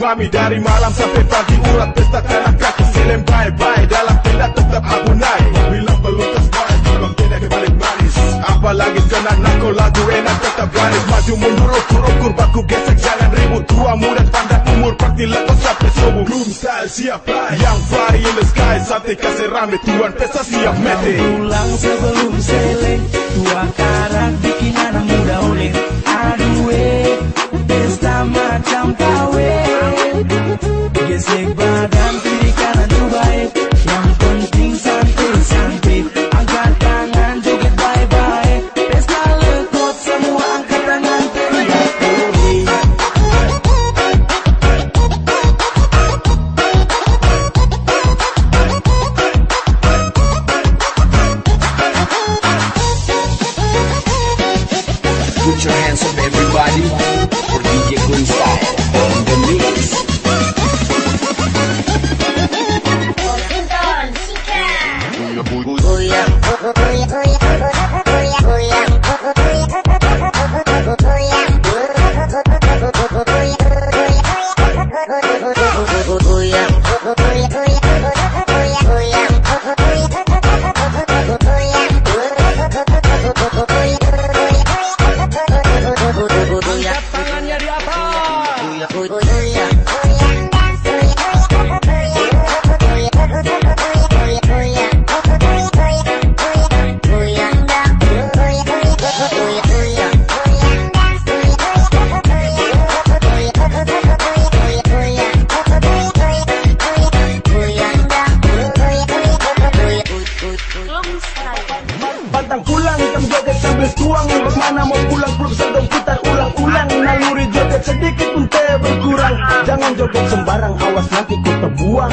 kami dari malam sampai pagi urat pesta tanah kaki Silem bye bye. Dalam tindak tetap aku naik Bilang belum baik, belum tenda kebalik manis. Apalagi kena nako lagu enak tetap garis. Maju mundur ukur ukur baku gesek jangan ribut. Tua muda pandang umur pasti lekot sampai subuh. Belum style siap fly, yang fly in the sky Sampai kasih rame tuan pesta siap mete. Pulang sebelum seleng tuan berkurang. Jangan joget sembarang Awas nanti ku terbuang.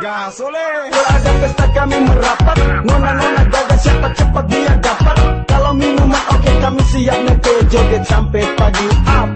Gas oleh Kalau ada pesta kami merapat. Nona-nona jaga siapa cepat dia dapat. Kalau minuman oke kami siap nete Joget sampai pagi. Ah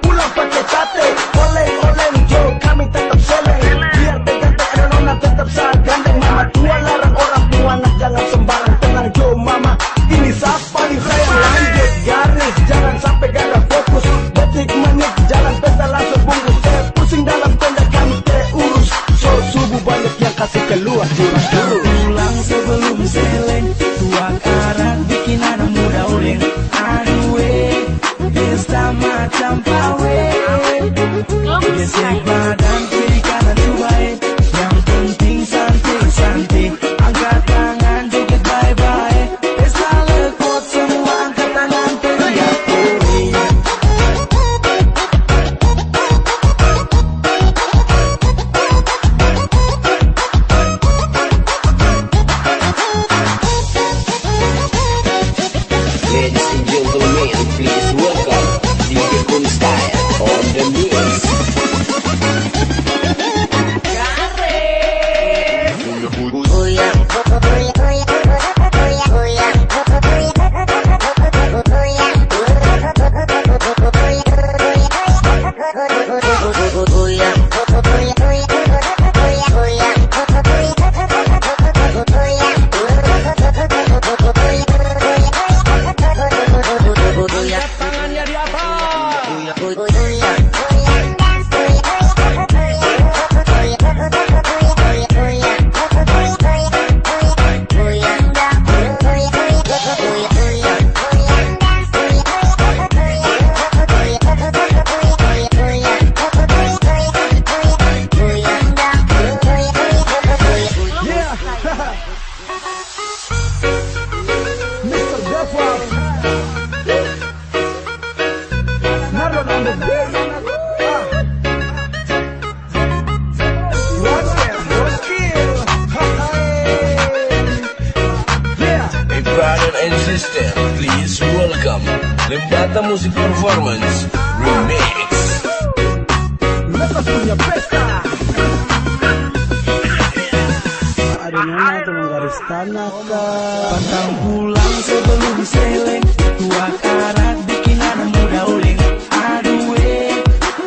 Pantang pulang sebelum seleng Tua karat bikin anak muda oleng. Aduh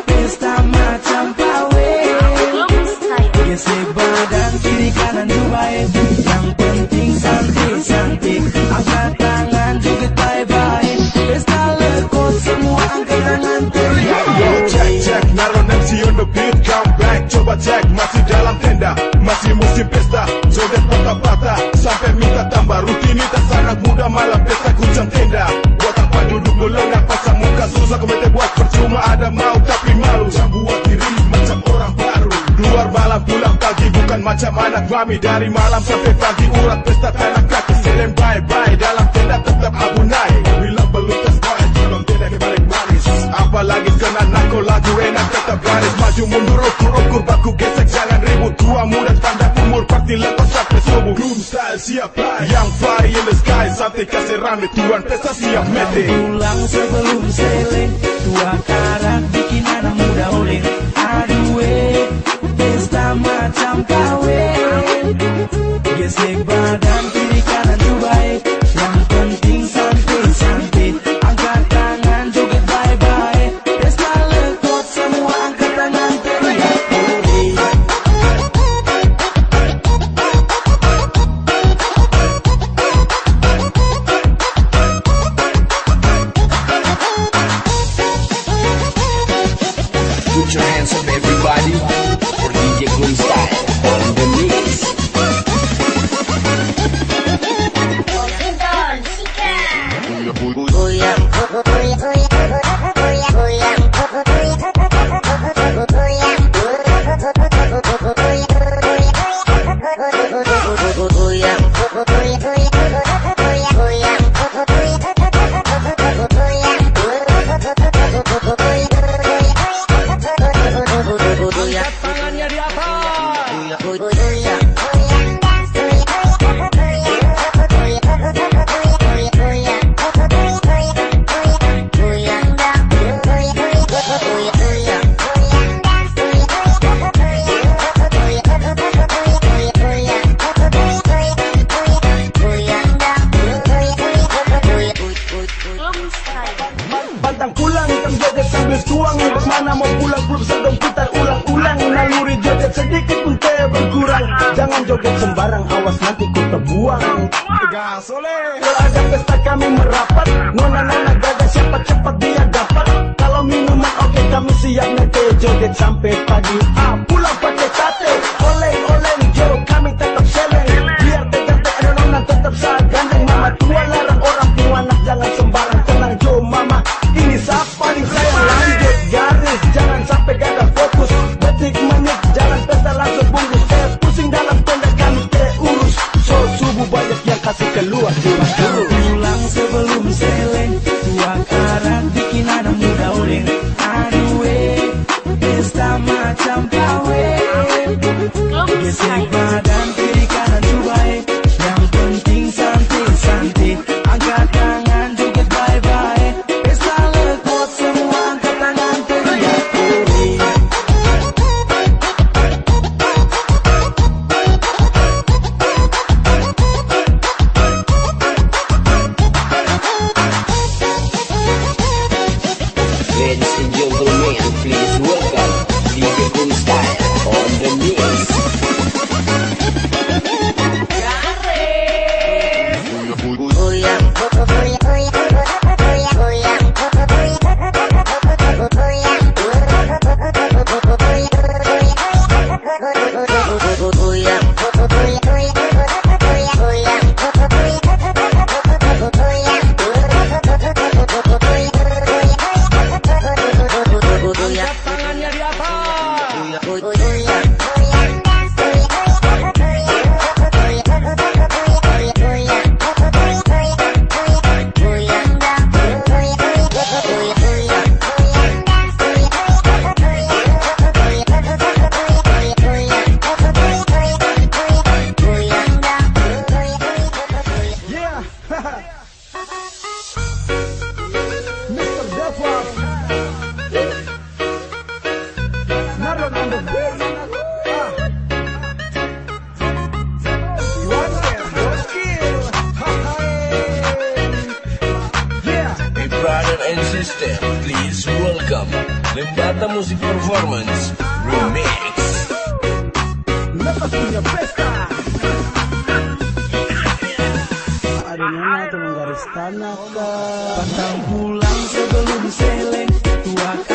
Pesta macam pawe. Gesek badan kiri kanan coba eh Yang penting santai-santai Angkat tangan joget bye-bye. Pesta lekot semua angkat tangan teriak check check. Naron MC on the beat Come back. Coba cek Masih dalam tenda. Masih musim pesta muda Malam pesta kuncang tenda. Buat apa duduk melengah Pasang muka susah. Komite buat percuma Ada mau tapi malu. Jangan buat diri macam orang baru. Keluar malam pulang pagi Bukan macam anak mami. Dari malam sampai pagi Urat pesta tanah kaki. Selem bye-bye Dalam tenda tetap abu naik Bila belum tes koe Belum tenda balik manis. Apalagi kena nako lagu enak tetap garis Maju. Mundur ukur-ukur baku gesek Jangan ribut. Tua muda tanda umur Party lepas sampai subuh Groom style siap fly Yang fly in the sky Santai kasih rame Tuan pesta siap mete. Pulang sebelum kawin sebelum sedang kita ulang-ulang. Naluri joget sedikit pun berkurang. Jangan joget sembarang, awas nanti ku terbuang. Gas oleh Kalau ada pesta kami merapat. Nona-nona gaga siapa cepat dia dapat. Kalau minuman oke okay, kami siap ngeke joget sampai pagi. Ah pulang pagi. dari ah, Nuna Telunggaris Tanaka Pantang pulang sebelum seleng Tuakan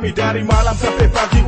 kami dari malam sampai pagi.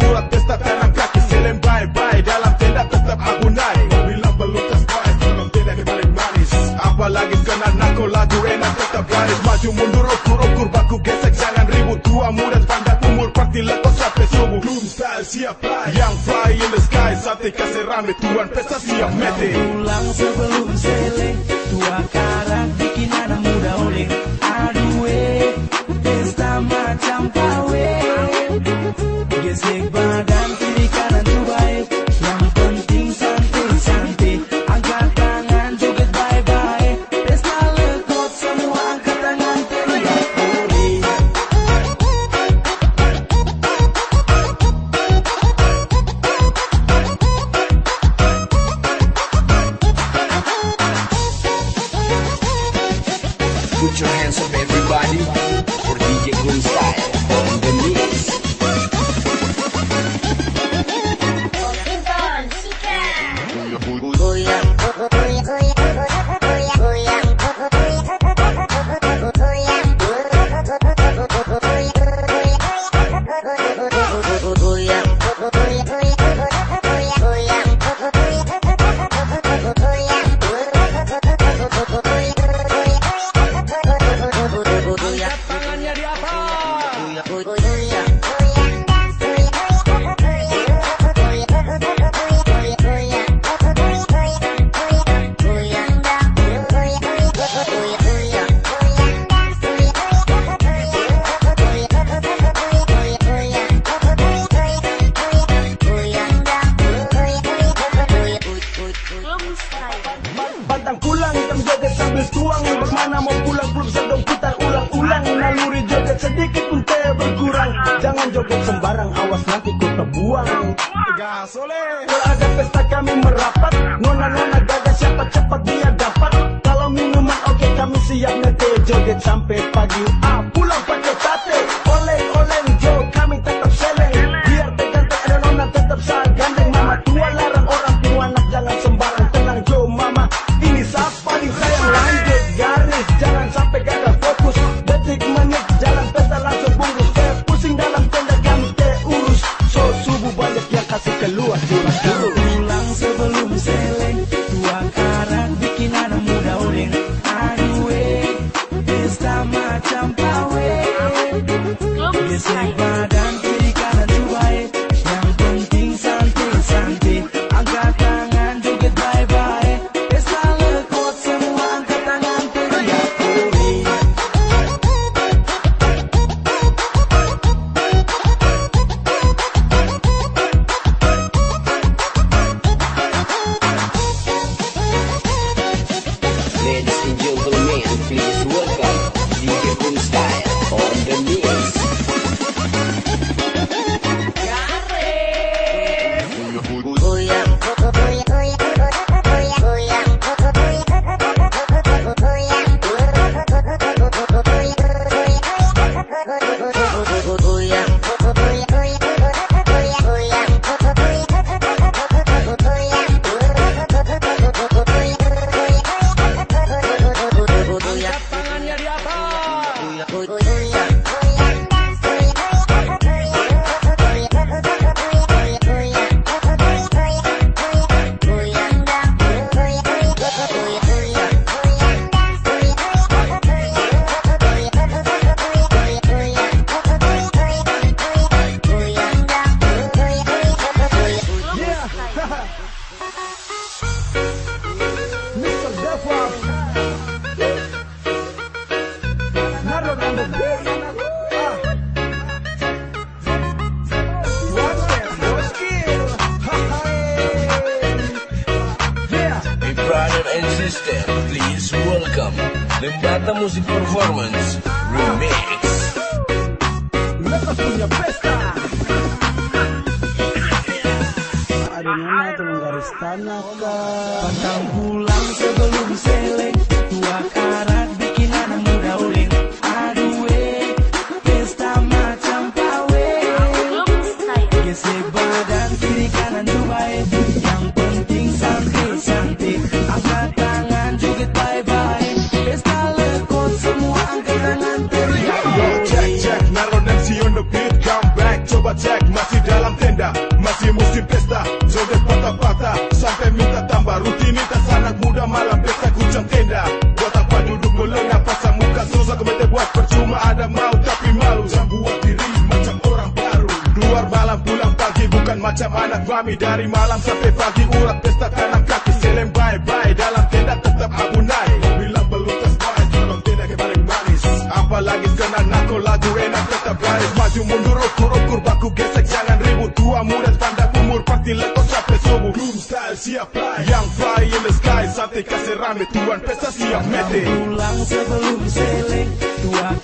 Gasole. Wala ka sa kaming. adonan atau menggaris tanahkan Pantang pulang sebelum selek Tua karat anak dari malam sampai pagi urat pesta kanan kaki selem bye-bye dalam tenda tetap abu naik. Bilang pelutas baik dalam tenda kebareng manis. Apalagi senang aku lagu enak tetap garis maju mundur ukur-ukur baku gesek jangan ribut. Tua muda tanda umur pasti lekot sampai subuh. Room style siap fly yang fly in the sky santai kasih rame tuan pesta siap mete pulang sebelum seling tuan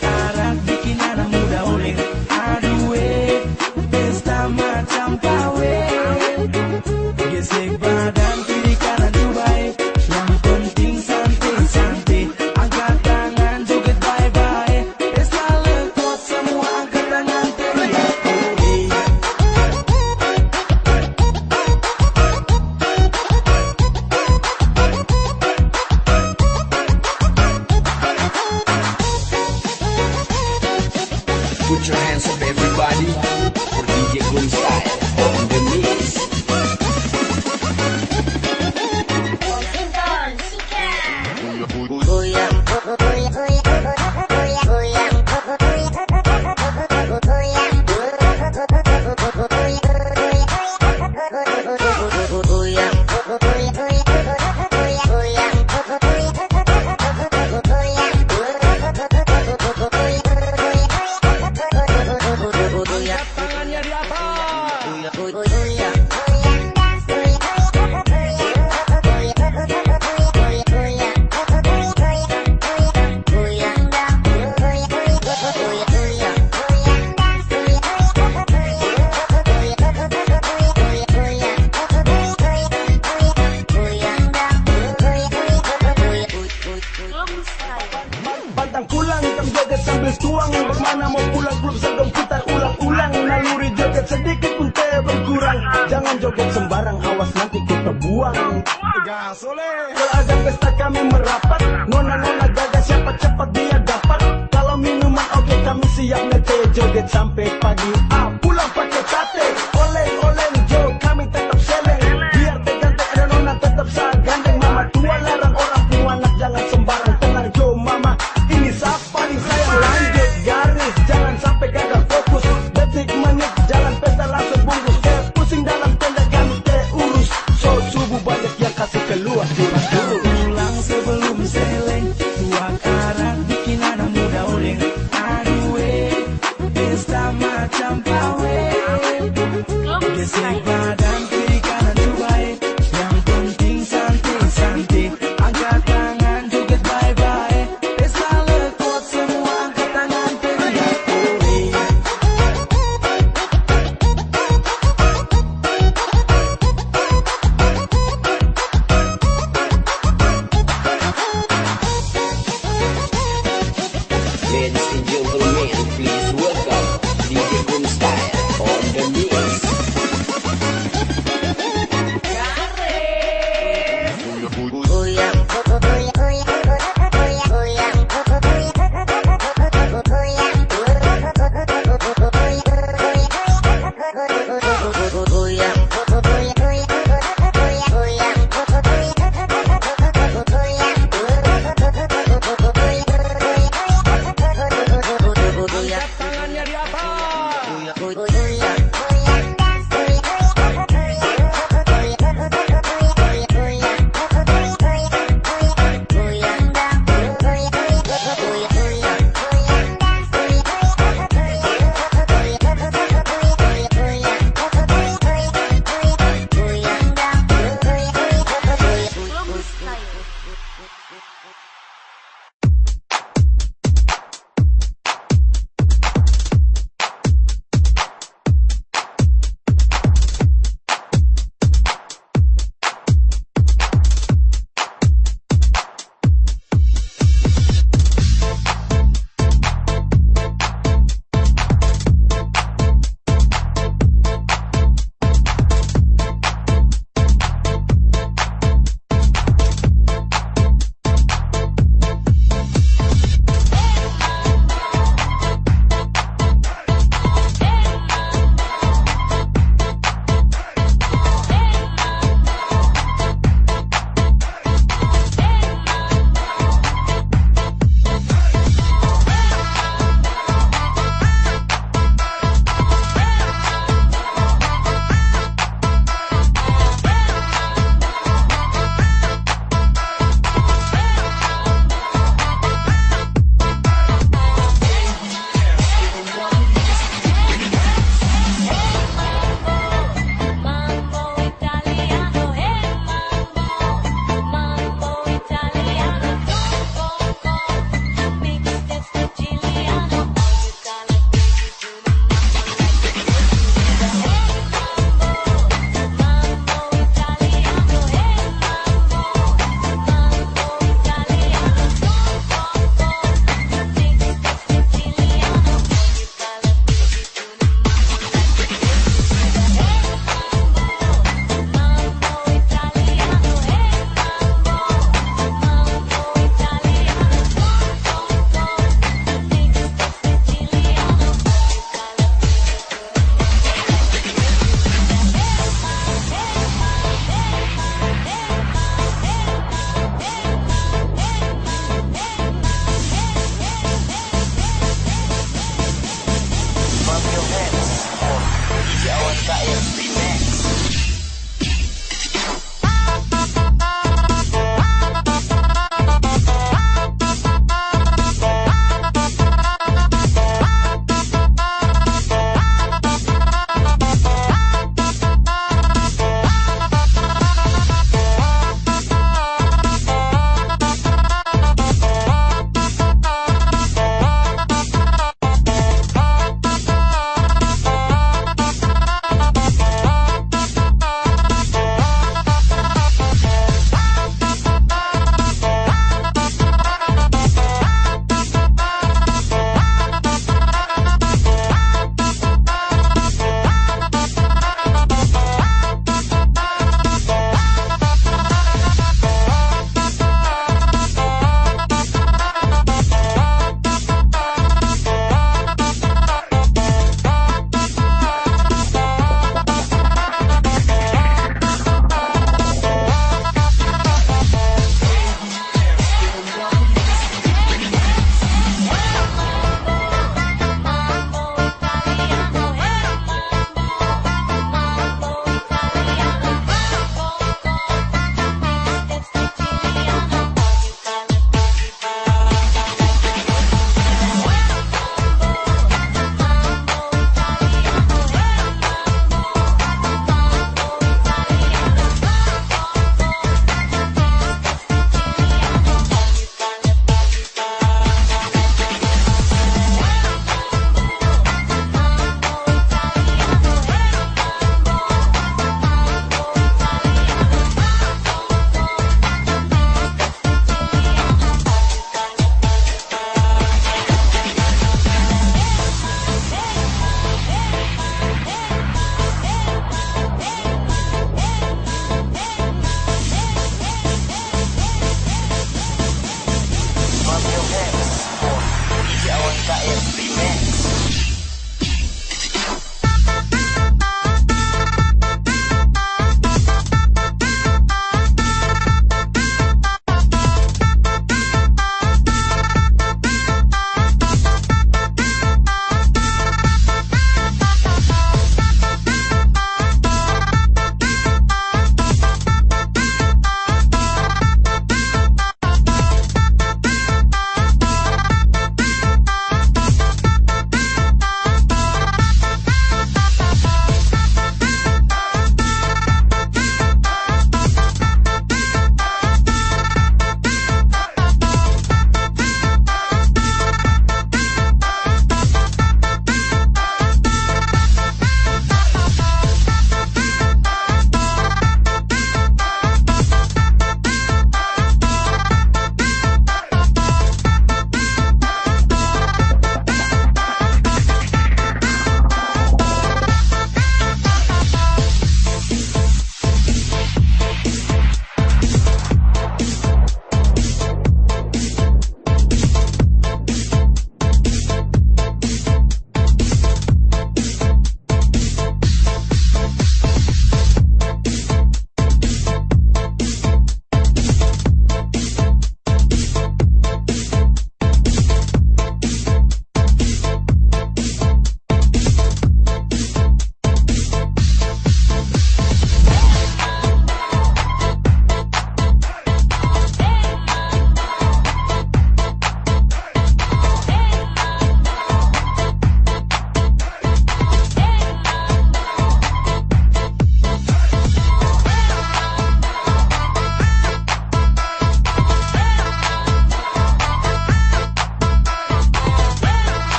joget sambil tuang bagaimana mau pulang klub sedang putar ulang-ulang. Naluri joget sedikit pun teh berkurang. Jangan joget sembarang awas nanti kita buang. Tegas oleh. Ada pesta kami merapat. Nona-nona jaga siapa cepat dia dapat. Kalau minuman oke okay, kami siap. Nete joget sampai pagi. Up.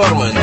Foreman.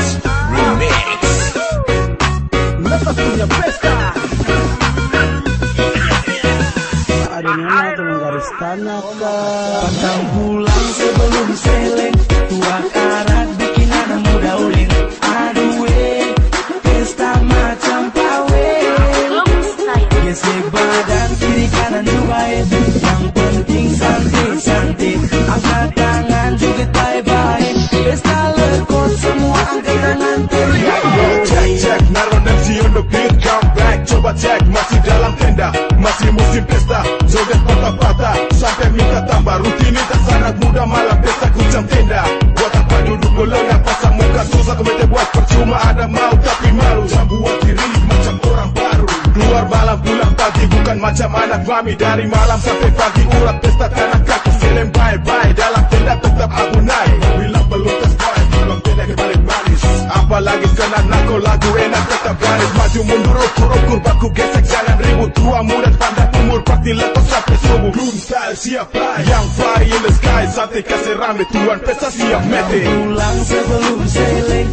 kami dari malam sampai pagi. Urat pesta tanah kaki Selim bye-bye. Dalam tenda tetap aku naik Bilang belum korek bilang tenda kebalik manis. Apalagi kena nako lagu enak tetap garis. Maju mundur rok ukur baku gesek jangan ribut. Tua muda pandang umur pasti lepas sampai subuh Room style siap fly. Yang fly in the sky santai kasih rame Tuan pesta siap mete Pulang sebelum sailing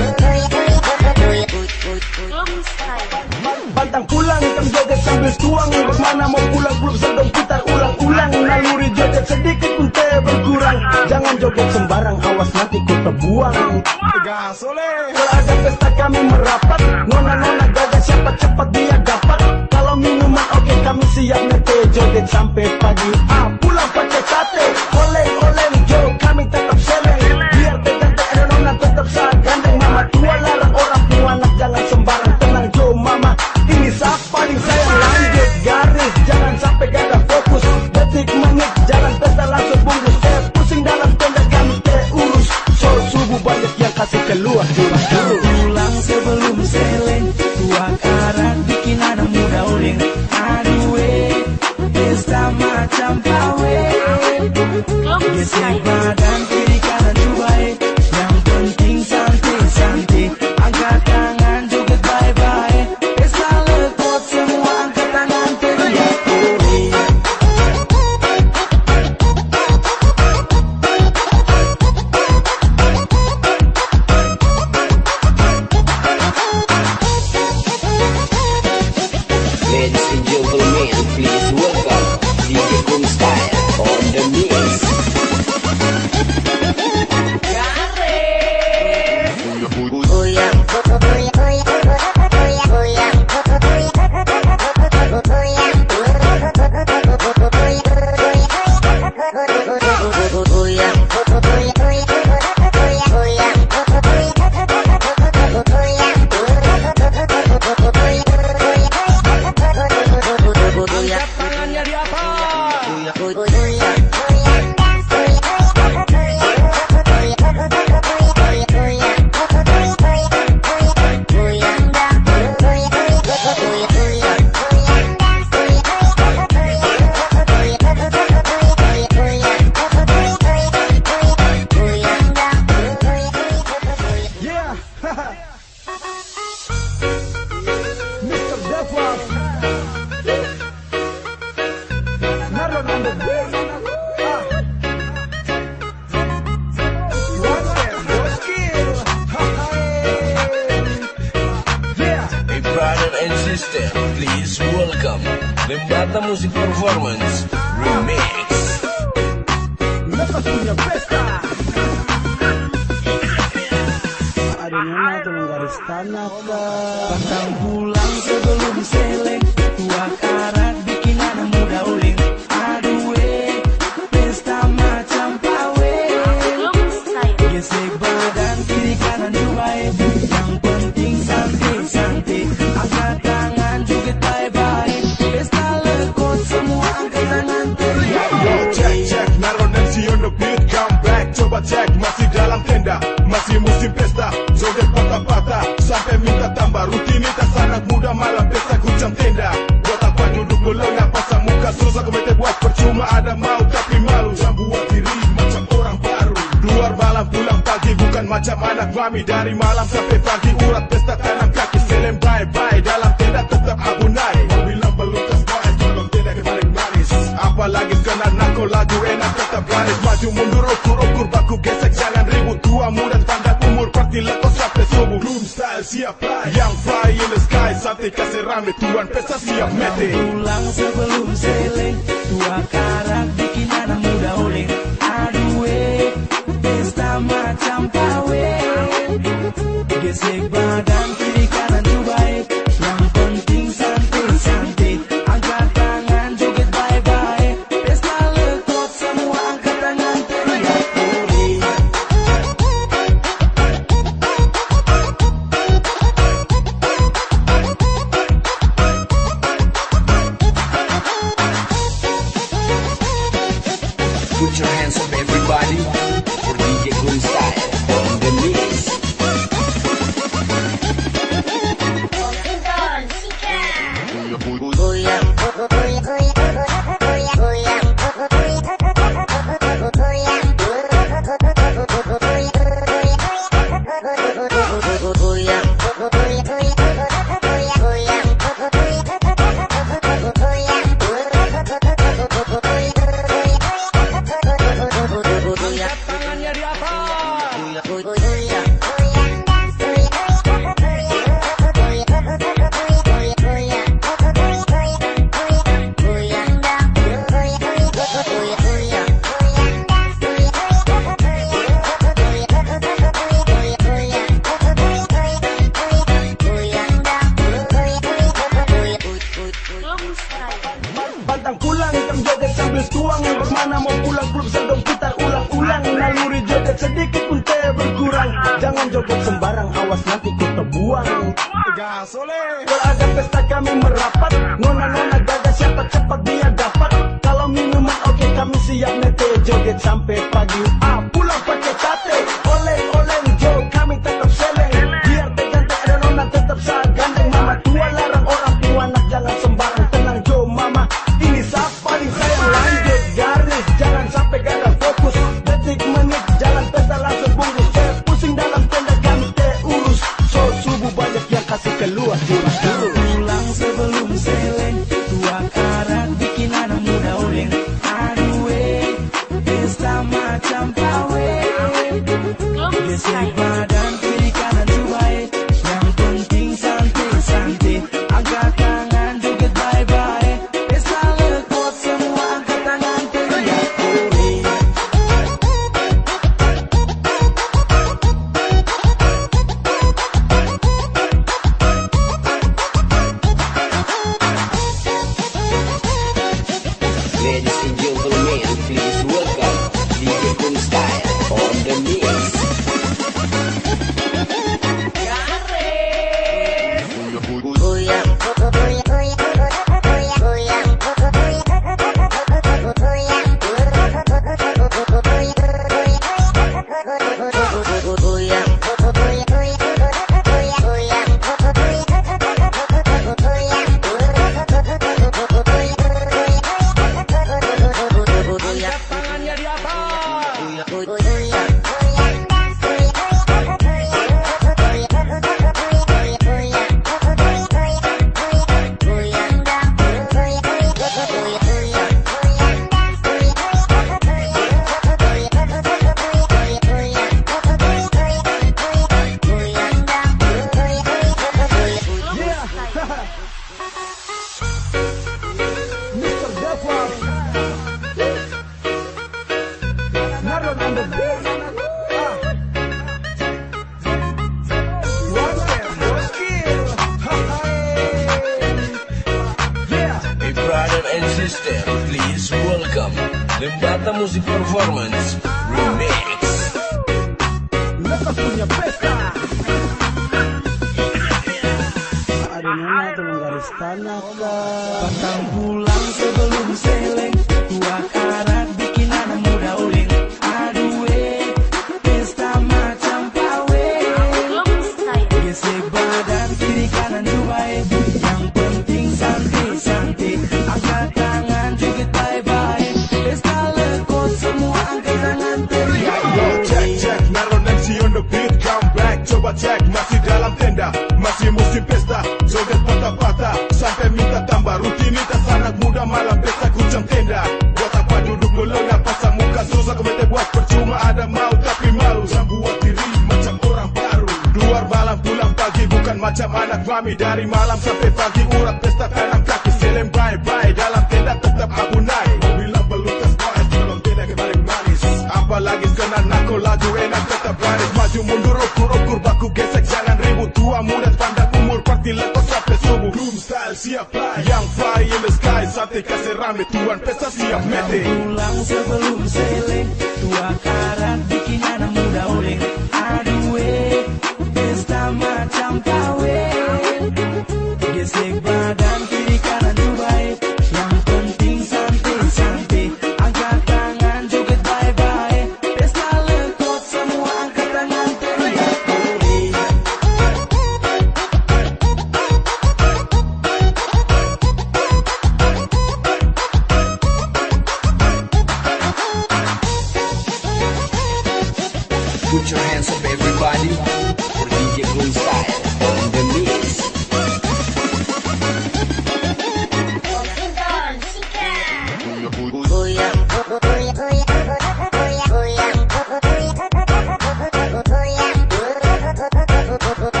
Thank you.